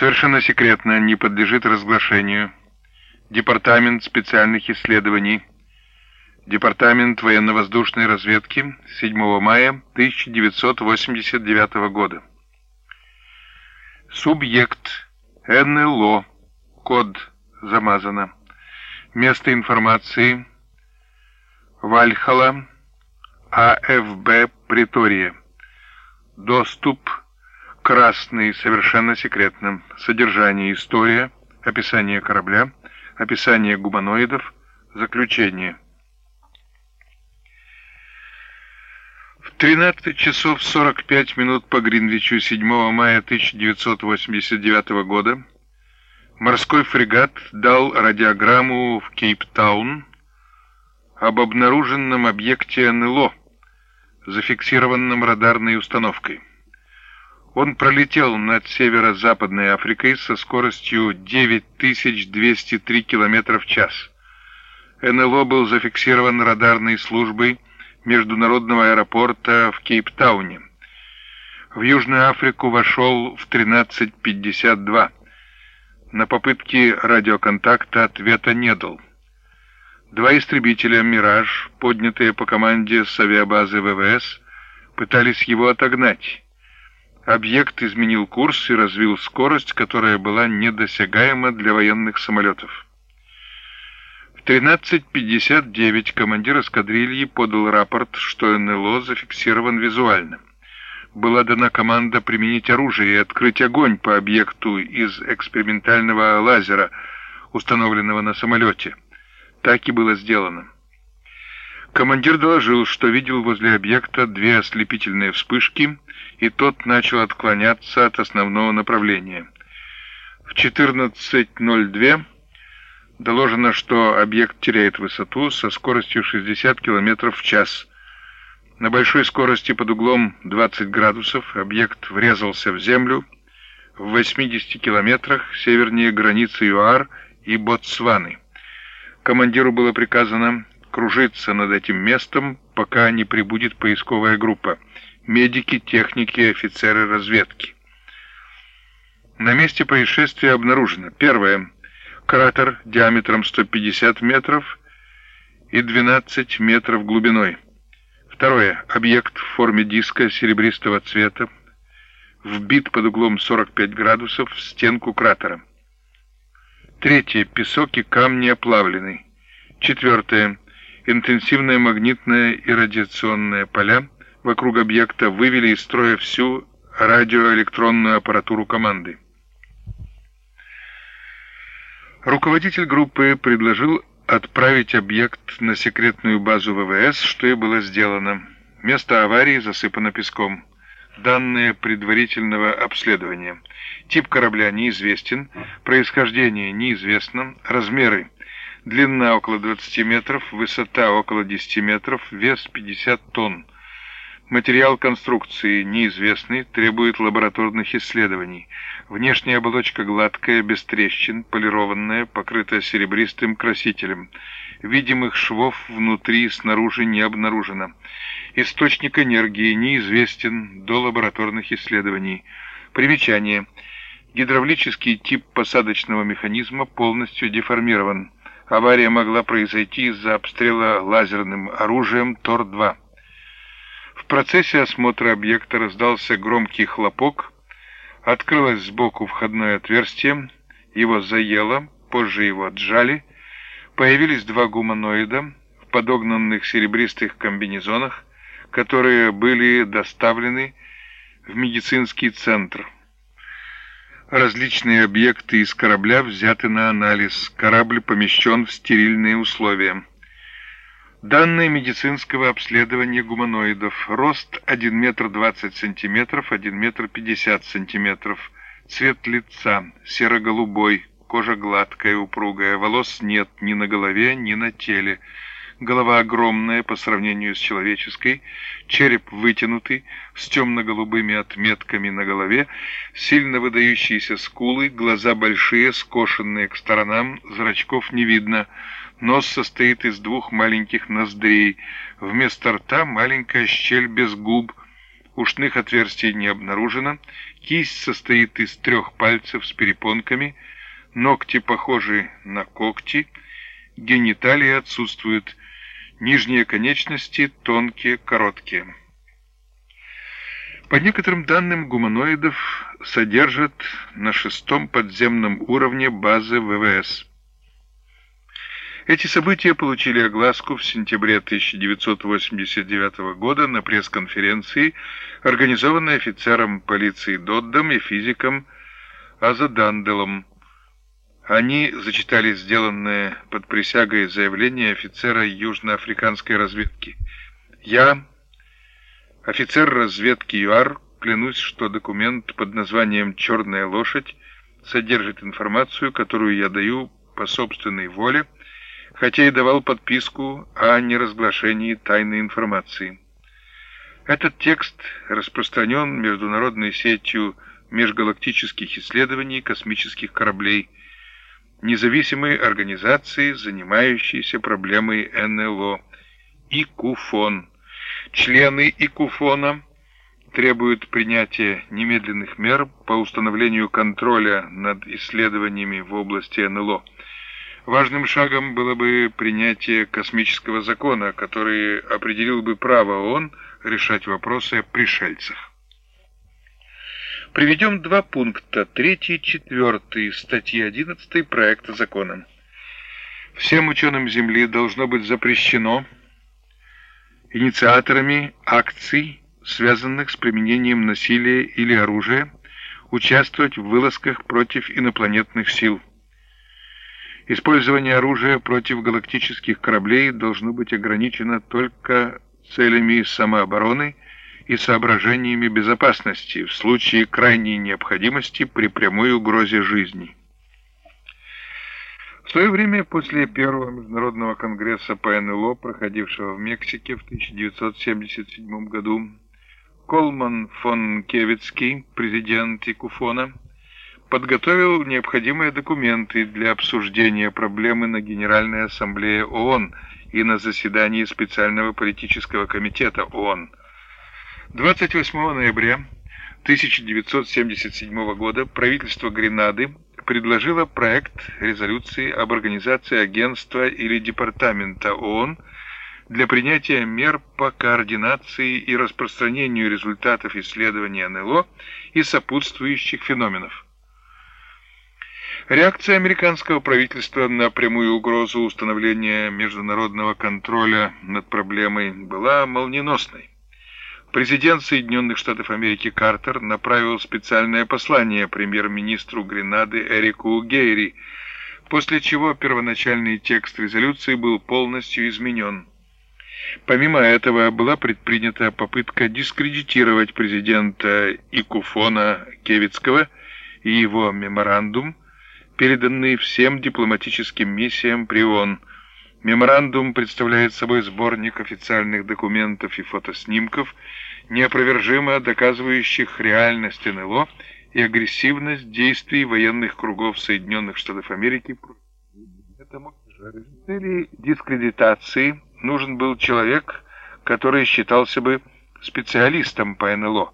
Совершенно секретно, не подлежит разглашению. Департамент специальных исследований. Департамент военно-воздушной разведки 7 мая 1989 года. Субъект НЛО. Код замазано. Место информации Вальхала, АФБ, Притория. Доступ красный, совершенно секретно. Содержание, история, описание корабля, описание гуманоидов, заключение. В 13 часов 45 минут по Гринвичу 7 мая 1989 года морской фрегат дал радиограмму в Кейптаун об обнаруженном объекте НЛО, зафиксированном радарной установкой. Он пролетел над северо-западной Африкой со скоростью 9203 км в час. НЛО был зафиксирован радарной службой международного аэропорта в Кейптауне. В Южную Африку вошел в 13.52. На попытки радиоконтакта ответа не дал. Два истребителя «Мираж», поднятые по команде с авиабазы ВВС, пытались его отогнать. Объект изменил курс и развил скорость, которая была недосягаема для военных самолетов. В 13.59 командир эскадрильи подал рапорт, что НЛО зафиксирован визуально. Была дана команда применить оружие и открыть огонь по объекту из экспериментального лазера, установленного на самолете. Так и было сделано. Командир доложил, что видел возле объекта две ослепительные вспышки, и тот начал отклоняться от основного направления. В 14.02 доложено, что объект теряет высоту со скоростью 60 км в час. На большой скорости под углом 20 градусов объект врезался в землю в 80 километрах севернее границы ЮАР и Ботсваны. Командиру было приказано кружиться над этим местом, пока не прибудет поисковая группа. Медики, техники, офицеры разведки. На месте происшествия обнаружено. Первое. Кратер диаметром 150 метров и 12 метров глубиной. Второе. Объект в форме диска серебристого цвета, вбит под углом 45 градусов в стенку кратера. Третье. Песок и камни оплавлены. Четвертое. Интенсивные магнитные и радиационные поля вокруг объекта вывели из строя всю радиоэлектронную аппаратуру команды. Руководитель группы предложил отправить объект на секретную базу ВВС, что и было сделано. Место аварии засыпано песком. Данные предварительного обследования. Тип корабля неизвестен, происхождение неизвестно, размеры Длина около 20 метров, высота около 10 метров, вес 50 тонн. Материал конструкции неизвестный, требует лабораторных исследований. Внешняя оболочка гладкая, без трещин, полированная, покрытая серебристым красителем. Видимых швов внутри и снаружи не обнаружено. Источник энергии неизвестен до лабораторных исследований. Примечание. Гидравлический тип посадочного механизма полностью деформирован. Авария могла произойти из-за обстрела лазерным оружием Тор-2. В процессе осмотра объекта раздался громкий хлопок, открылось сбоку входное отверстие, его заело, позже его отжали, появились два гуманоида в подогнанных серебристых комбинезонах, которые были доставлены в медицинский центр. Различные объекты из корабля взяты на анализ. Корабль помещен в стерильные условия. Данные медицинского обследования гуманоидов. Рост 1 метр 20 сантиметров, 1 метр 50 сантиметров. Цвет лица серо-голубой, кожа гладкая, упругая, волос нет ни на голове, ни на теле. Голова огромная по сравнению с человеческой, череп вытянутый, с темно-голубыми отметками на голове, сильно выдающиеся скулы, глаза большие, скошенные к сторонам, зрачков не видно. Нос состоит из двух маленьких ноздрей, вместо рта маленькая щель без губ, ушных отверстий не обнаружено, Кисть состоит из трех пальцев с перепонками, ногти похожи на когти, гениталии отсутствуют, нижние конечности тонкие, короткие. По некоторым данным, гуманоидов содержат на шестом подземном уровне базы ВВС. Эти события получили огласку в сентябре 1989 года на пресс-конференции, организованной офицером полиции Доддом и физиком Азаданделом. Они зачитали сделанное под присягой заявление офицера южноафриканской разведки. «Я, Офицер разведки ЮАР, клянусь, что документ под названием «Черная лошадь» содержит информацию, которую я даю по собственной воле, хотя и давал подписку о неразглашении тайной информации. Этот текст распространен международной сетью межгалактических исследований космических кораблей, независимой организации, занимающейся проблемой НЛО, и КУФОН, Члены ИКУФОНа требуют принятия немедленных мер по установлению контроля над исследованиями в области НЛО. Важным шагом было бы принятие космического закона, который определил бы право ООН решать вопросы о пришельцах. Приведем два пункта, третий и четвертый статьи 11 проекта закона. Всем ученым Земли должно быть запрещено инициаторами акций, связанных с применением насилия или оружия, участвовать в вылазках против инопланетных сил. Использование оружия против галактических кораблей должно быть ограничено только целями самообороны и соображениями безопасности в случае крайней необходимости при прямой угрозе жизни. В свое время, после первого международного конгресса по НЛО, проходившего в Мексике в 1977 году, Колман фон Кевицкий, президент Икуфона, подготовил необходимые документы для обсуждения проблемы на Генеральной Ассамблее ООН и на заседании специального политического комитета ООН. 28 ноября 1977 года правительство Гренады предложила проект резолюции об организации агентства или департамента ООН для принятия мер по координации и распространению результатов исследования НЛО и сопутствующих феноменов. Реакция американского правительства на прямую угрозу установления международного контроля над проблемой была молниеносной. Президент Соединенных Штатов Америки Картер направил специальное послание премьер-министру Гренады Эрику Гейри, после чего первоначальный текст резолюции был полностью изменен. Помимо этого была предпринята попытка дискредитировать президента Икуфона Кевицкого и его меморандум, переданный всем дипломатическим миссиям при ООН. Меморандум представляет собой сборник официальных документов и фотоснимков, неопровержимо доказывающих реальность НЛО и агрессивность действий военных кругов Соединенных Штатов Америки. Этому цели дискредитации нужен был человек, который считался бы специалистом по НЛО.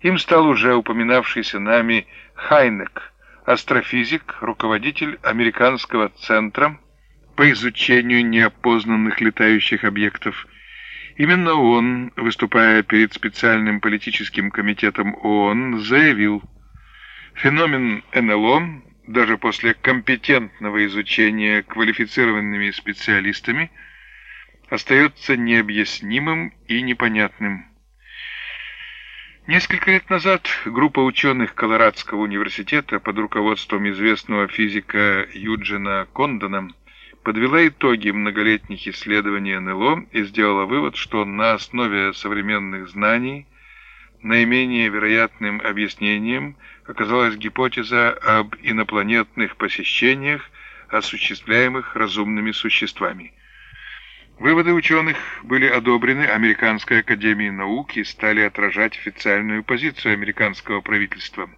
Им стал уже упоминавшийся нами Хайнек, астрофизик, руководитель Американского центра по изучению неопознанных летающих объектов Именно он, выступая перед специальным политическим комитетом ООН, заявил, феномен НЛО, даже после компетентного изучения квалифицированными специалистами, остается необъяснимым и непонятным. Несколько лет назад группа ученых Колорадского университета под руководством известного физика Юджина Кондона подвела итоги многолетних исследований НЛО и сделала вывод, что на основе современных знаний наименее вероятным объяснением оказалась гипотеза об инопланетных посещениях, осуществляемых разумными существами. Выводы ученых были одобрены Американской академией наук и стали отражать официальную позицию американского правительства.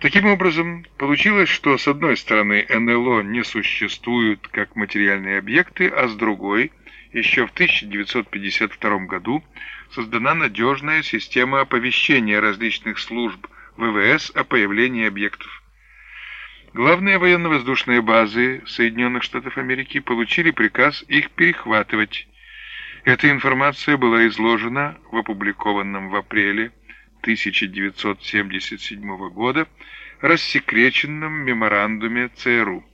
Таким образом, получилось, что с одной стороны НЛО не существуют как материальные объекты, а с другой Еще в 1952 году создана надежная система оповещения различных служб ВВС о появлении объектов. Главные военно-воздушные базы Соединенных Штатов Америки получили приказ их перехватывать. Эта информация была изложена в опубликованном в апреле 1977 года рассекреченном меморандуме ЦРУ.